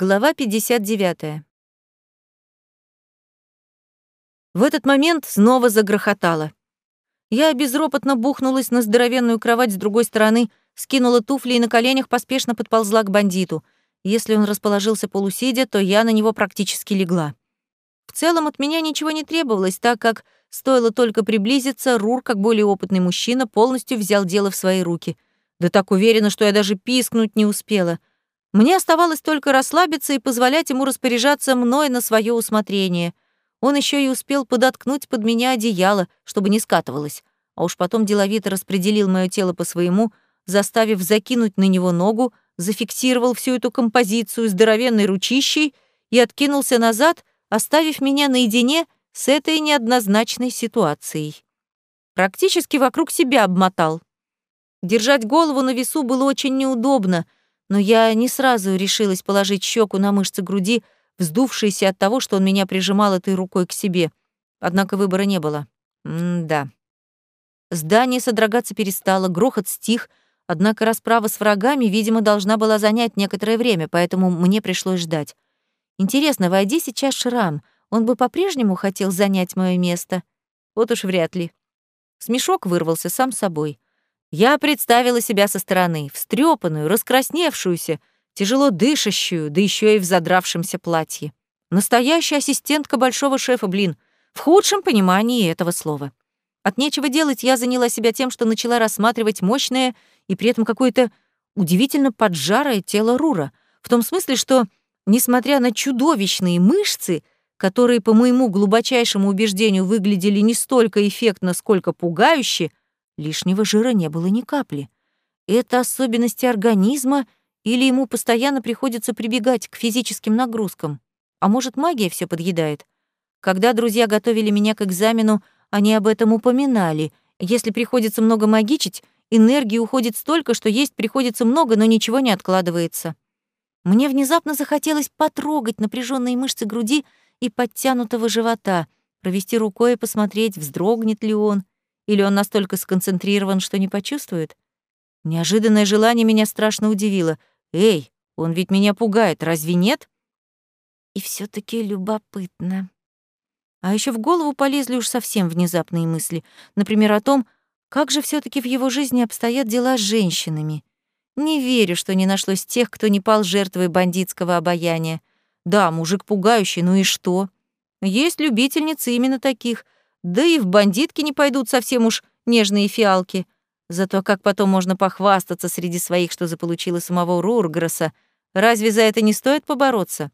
Глава 59. В этот момент снова загрохотало. Я безропотно бухнулась на здоровенную кровать с другой стороны, скинула туфли и на коленях поспешно подползла к бандиту. Если он расположился полусидя, то я на него практически легла. В целом от меня ничего не требовалось, так как, стоило только приблизиться, Рур, как более опытный мужчина, полностью взял дело в свои руки. Да так уверенно, что я даже пискнуть не успела — мне оставалось только расслабиться и позволять ему распоряжаться мной на свое усмотрение. Он еще и успел подоткнуть под меня одеяло, чтобы не скатывалось, а уж потом деловито распределил мое тело по своему, заставив закинуть на него ногу, зафиксировал всю эту композицию здоровенной ручищей и откинулся назад, оставив меня наедине с этой неоднозначной ситуацией. Практически вокруг себя обмотал. Держать голову на весу было очень неудобно — но я не сразу решилась положить щеку на мышцы груди, вздувшиеся от того, что он меня прижимал этой рукой к себе. Однако выбора не было. М-да. Здание содрогаться перестало, грохот стих, однако расправа с врагами, видимо, должна была занять некоторое время, поэтому мне пришлось ждать. Интересно, войди сейчас Шрам, он бы по-прежнему хотел занять мое место? Вот уж вряд ли. Смешок вырвался сам собой. Я представила себя со стороны, встрепанную, раскрасневшуюся, тяжело дышащую, да еще и в задравшемся платье. Настоящая ассистентка большого шефа, блин, в худшем понимании этого слова. От нечего делать я заняла себя тем, что начала рассматривать мощное и при этом какое-то удивительно поджарое тело Рура, в том смысле, что, несмотря на чудовищные мышцы, которые, по моему глубочайшему убеждению, выглядели не столько эффектно, сколько пугающе, Лишнего жира не было ни капли. Это особенности организма или ему постоянно приходится прибегать к физическим нагрузкам? А может, магия все подъедает? Когда друзья готовили меня к экзамену, они об этом упоминали. Если приходится много магичить, энергии уходит столько, что есть приходится много, но ничего не откладывается. Мне внезапно захотелось потрогать напряженные мышцы груди и подтянутого живота, провести рукой и посмотреть, вздрогнет ли он, или он настолько сконцентрирован, что не почувствует? Неожиданное желание меня страшно удивило. «Эй, он ведь меня пугает, разве нет?» И все таки любопытно. А еще в голову полезли уж совсем внезапные мысли. Например, о том, как же все таки в его жизни обстоят дела с женщинами. Не верю, что не нашлось тех, кто не пал жертвой бандитского обаяния. Да, мужик пугающий, ну и что? Есть любительницы именно таких — да и в бандитки не пойдут совсем уж нежные фиалки. Зато как потом можно похвастаться среди своих, что заполучила самого Рургроса. Разве за это не стоит побороться?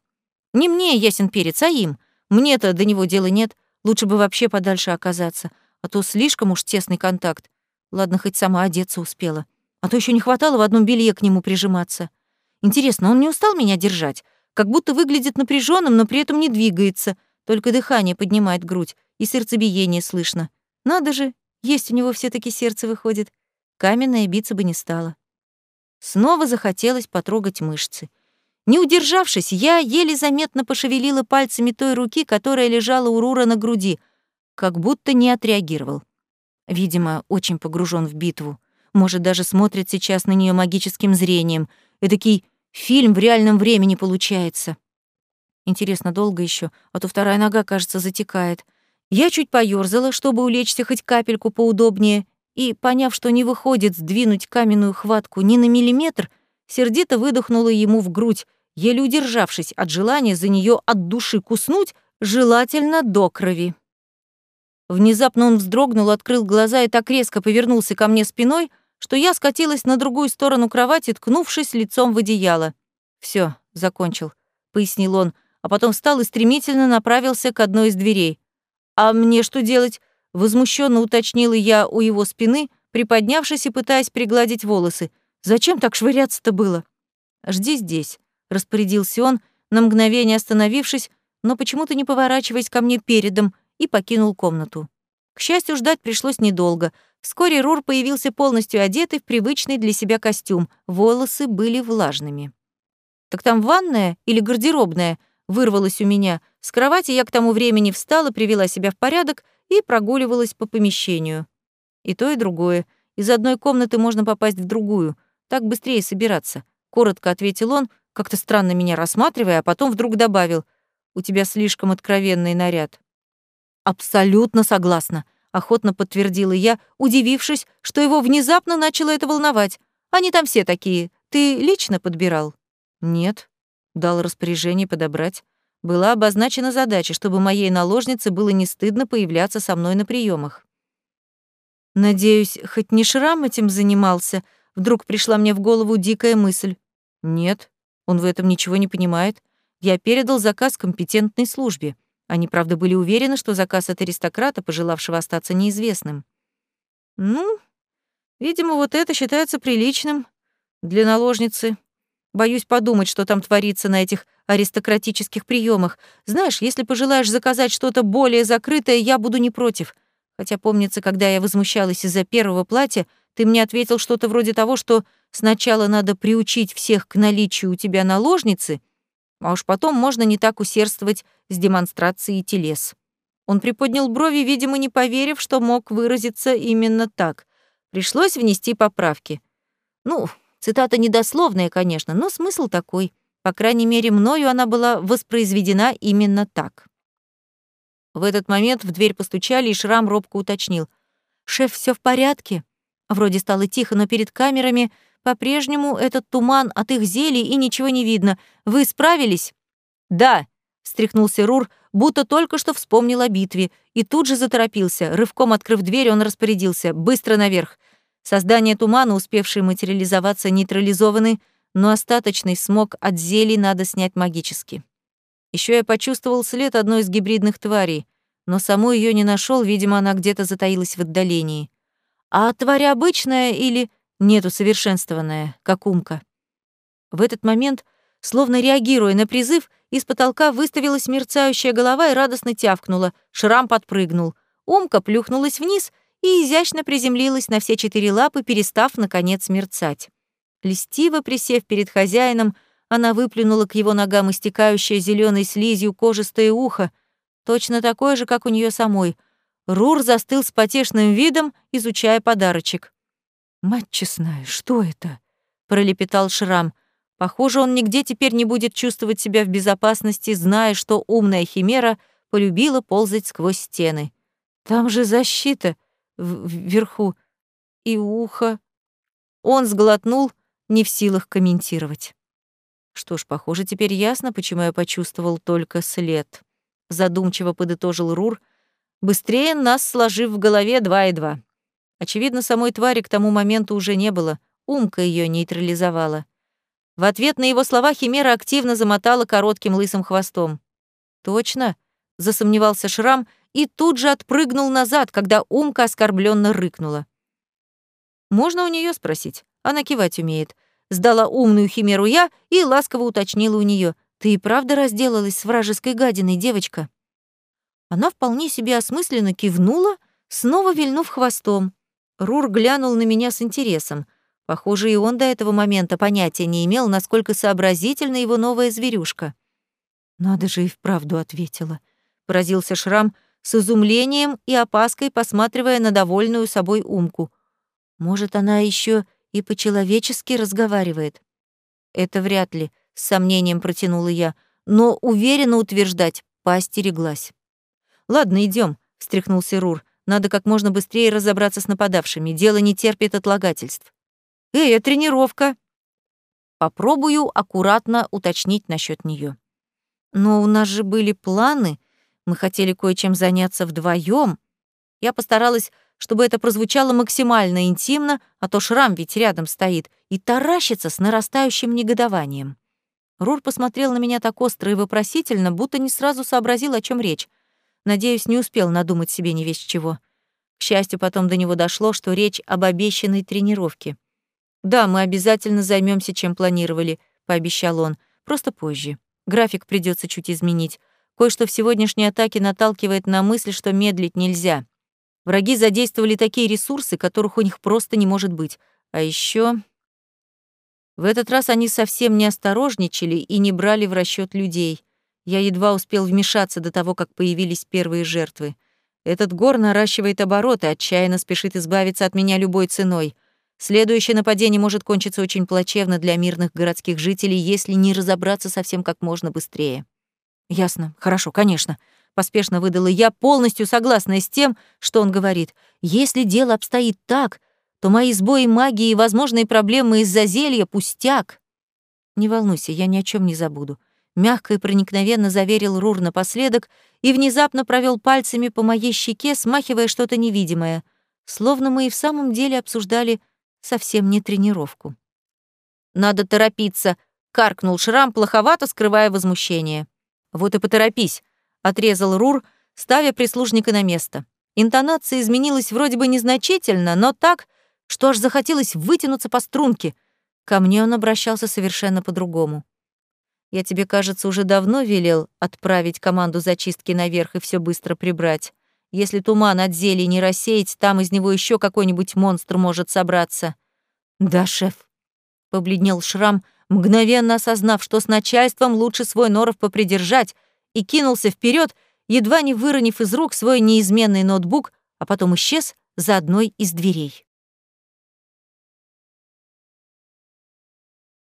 Не мне, ясен перец, а им. Мне-то до него дела нет. Лучше бы вообще подальше оказаться. А то слишком уж тесный контакт. Ладно, хоть сама одеться успела. А то еще не хватало в одном белье к нему прижиматься. Интересно, он не устал меня держать? Как будто выглядит напряженным, но при этом не двигается. Только дыхание поднимает грудь и сердцебиение слышно. Надо же, есть у него все таки сердце выходит. Каменное биться бы не стало. Снова захотелось потрогать мышцы. Не удержавшись, я еле заметно пошевелила пальцами той руки, которая лежала у Рура на груди, как будто не отреагировал. Видимо, очень погружен в битву. Может, даже смотрит сейчас на нее магическим зрением. Эдакий фильм в реальном времени получается. Интересно, долго еще, а то вторая нога, кажется, затекает. Я чуть поёрзала, чтобы улечься хоть капельку поудобнее, и, поняв, что не выходит сдвинуть каменную хватку ни на миллиметр, сердито выдохнула ему в грудь, еле удержавшись от желания за неё от души куснуть, желательно до крови. Внезапно он вздрогнул, открыл глаза и так резко повернулся ко мне спиной, что я скатилась на другую сторону кровати, ткнувшись лицом в одеяло. «Всё, закончил», — пояснил он, а потом встал и стремительно направился к одной из дверей. «А мне что делать?» — возмущенно уточнила я у его спины, приподнявшись и пытаясь пригладить волосы. «Зачем так швыряться-то было?» «Жди здесь», — распорядился он, на мгновение остановившись, но почему-то не поворачиваясь ко мне передом, и покинул комнату. К счастью, ждать пришлось недолго. Вскоре Рур появился полностью одетый в привычный для себя костюм. Волосы были влажными. «Так там ванная или гардеробная?» вырвалось у меня. С кровати я к тому времени встала, привела себя в порядок и прогуливалась по помещению. И то, и другое. Из одной комнаты можно попасть в другую. Так быстрее собираться. Коротко ответил он, как-то странно меня рассматривая, а потом вдруг добавил, «У тебя слишком откровенный наряд». «Абсолютно согласна», — охотно подтвердила я, удивившись, что его внезапно начало это волновать. «Они там все такие. Ты лично подбирал?» «Нет», — дал распоряжение подобрать. Была обозначена задача, чтобы моей наложнице было не стыдно появляться со мной на приемах. Надеюсь, хоть не Шрам этим занимался, вдруг пришла мне в голову дикая мысль. Нет, он в этом ничего не понимает. Я передал заказ компетентной службе. Они, правда, были уверены, что заказ от аристократа, пожелавшего остаться неизвестным. Ну, видимо, вот это считается приличным для наложницы. Боюсь подумать, что там творится на этих аристократических приемах. Знаешь, если пожелаешь заказать что-то более закрытое, я буду не против. Хотя, помнится, когда я возмущалась из-за первого платья, ты мне ответил что-то вроде того, что сначала надо приучить всех к наличию у тебя наложницы, а уж потом можно не так усердствовать с демонстрацией телес. Он приподнял брови, видимо, не поверив, что мог выразиться именно так. Пришлось внести поправки. Ну, цитата недословная, конечно, но смысл такой. По крайней мере, мною она была воспроизведена именно так. В этот момент в дверь постучали, и Шрам робко уточнил. «Шеф, все в порядке?» Вроде стало тихо, но перед камерами по-прежнему этот туман от их зелий и ничего не видно. Вы справились? «Да», — встряхнулся Рур, будто только что вспомнил о битве, и тут же заторопился. Рывком открыв дверь, он распорядился. «Быстро наверх!» Создание тумана, успевшие материализоваться, нейтрализованы, но остаточный смог от зелий надо снять магически. Еще я почувствовал след одной из гибридных тварей, но саму ее не нашел, видимо, она где-то затаилась в отдалении. А тварь обычная или нет усовершенствованная, как умка? В этот момент, словно реагируя на призыв, из потолка выставилась мерцающая голова и радостно тявкнула. Шрам подпрыгнул. Умка плюхнулась вниз и изящно приземлилась на все четыре лапы, перестав, наконец, мерцать. Льстиво присев перед хозяином, она выплюнула к его ногам истекающее зеленой слизью кожистое ухо, точно такое же, как у нее самой. Рур застыл с потешным видом, изучая подарочек. «Мать честная, что это?» — пролепетал Шрам. Похоже, он нигде теперь не будет чувствовать себя в безопасности, зная, что умная химера полюбила ползать сквозь стены. Там же защита вверху и ухо. Он сглотнул, не в силах комментировать. Что ж, похоже, теперь ясно, почему я почувствовал только след. Задумчиво подытожил Рур, быстрее нас сложив в голове два и два. Очевидно, самой твари к тому моменту уже не было, умка ее нейтрализовала. В ответ на его слова Химера активно замотала коротким лысым хвостом. «Точно?» — засомневался Шрам и тут же отпрыгнул назад, когда умка оскорбленно рыкнула. «Можно у нее спросить? Она кивать умеет. Сдала умную химеру я и ласково уточнила у нее: «Ты и правда разделалась с вражеской гадиной, девочка?» Она вполне себе осмысленно кивнула, снова вильнув хвостом. Рур глянул на меня с интересом. Похоже, и он до этого момента понятия не имел, насколько сообразительна его новая зверюшка. «Надо же и вправду ответила», — поразился Шрам с изумлением и опаской, посматривая на довольную собой умку. «Может, она еще и по-человечески разговаривает. Это вряд ли, с сомнением протянула я, но уверенно утверждать поостереглась. Ладно, идем, встряхнулся Рур. Надо как можно быстрее разобраться с нападавшими. Дело не терпит отлагательств. Эй, а тренировка? Попробую аккуратно уточнить насчет нее. Но у нас же были планы. Мы хотели кое-чем заняться вдвоем. Я постаралась чтобы это прозвучало максимально интимно, а то шрам ведь рядом стоит, и таращится с нарастающим негодованием. Рур посмотрел на меня так остро и вопросительно, будто не сразу сообразил, о чем речь. Надеюсь, не успел надумать себе не весь чего. К счастью, потом до него дошло, что речь об обещанной тренировке. «Да, мы обязательно займемся, чем планировали», — пообещал он. «Просто позже. График придется чуть изменить. Кое-что в сегодняшней атаке наталкивает на мысль, что медлить нельзя. Враги задействовали такие ресурсы, которых у них просто не может быть. А еще В этот раз они совсем не осторожничали и не брали в расчет людей. Я едва успел вмешаться до того, как появились первые жертвы. Этот гор наращивает обороты, отчаянно спешит избавиться от меня любой ценой. Следующее нападение может кончиться очень плачевно для мирных городских жителей, если не разобраться совсем как можно быстрее. Ясно. Хорошо, конечно. Поспешно выдала я, полностью согласная с тем, что он говорит. Если дело обстоит так, то мои сбои магии и возможные проблемы из-за зелья пустяк. Не волнуйся, я ни о чем не забуду. Мягко и проникновенно заверил Рур напоследок и внезапно провел пальцами по моей щеке, смахивая что-то невидимое, словно мы и в самом деле обсуждали совсем не тренировку. «Надо торопиться», — каркнул Шрам, плоховато скрывая возмущение. «Вот и поторопись», — отрезал Рур, ставя прислужника на место. Интонация изменилась вроде бы незначительно, но так, что аж захотелось вытянуться по струнке. Ко мне он обращался совершенно по-другому. «Я тебе, кажется, уже давно велел отправить команду зачистки наверх и все быстро прибрать. Если туман от зелий не рассеять, там из него еще какой-нибудь монстр может собраться. Да, шеф. Побледнел Шрам, мгновенно осознав, что с начальством лучше свой норов попридержать, и кинулся вперед, едва не выронив из рук свой неизменный ноутбук, а потом исчез за одной из дверей.